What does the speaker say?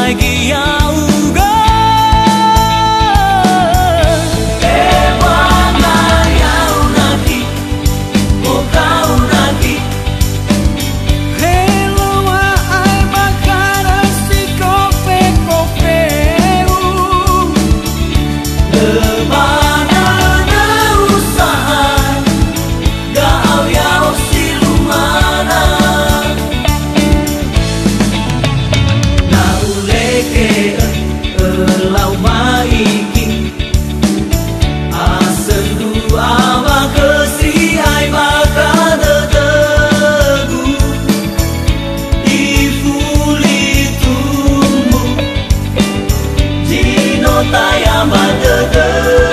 bahagia 大亚湾的歌。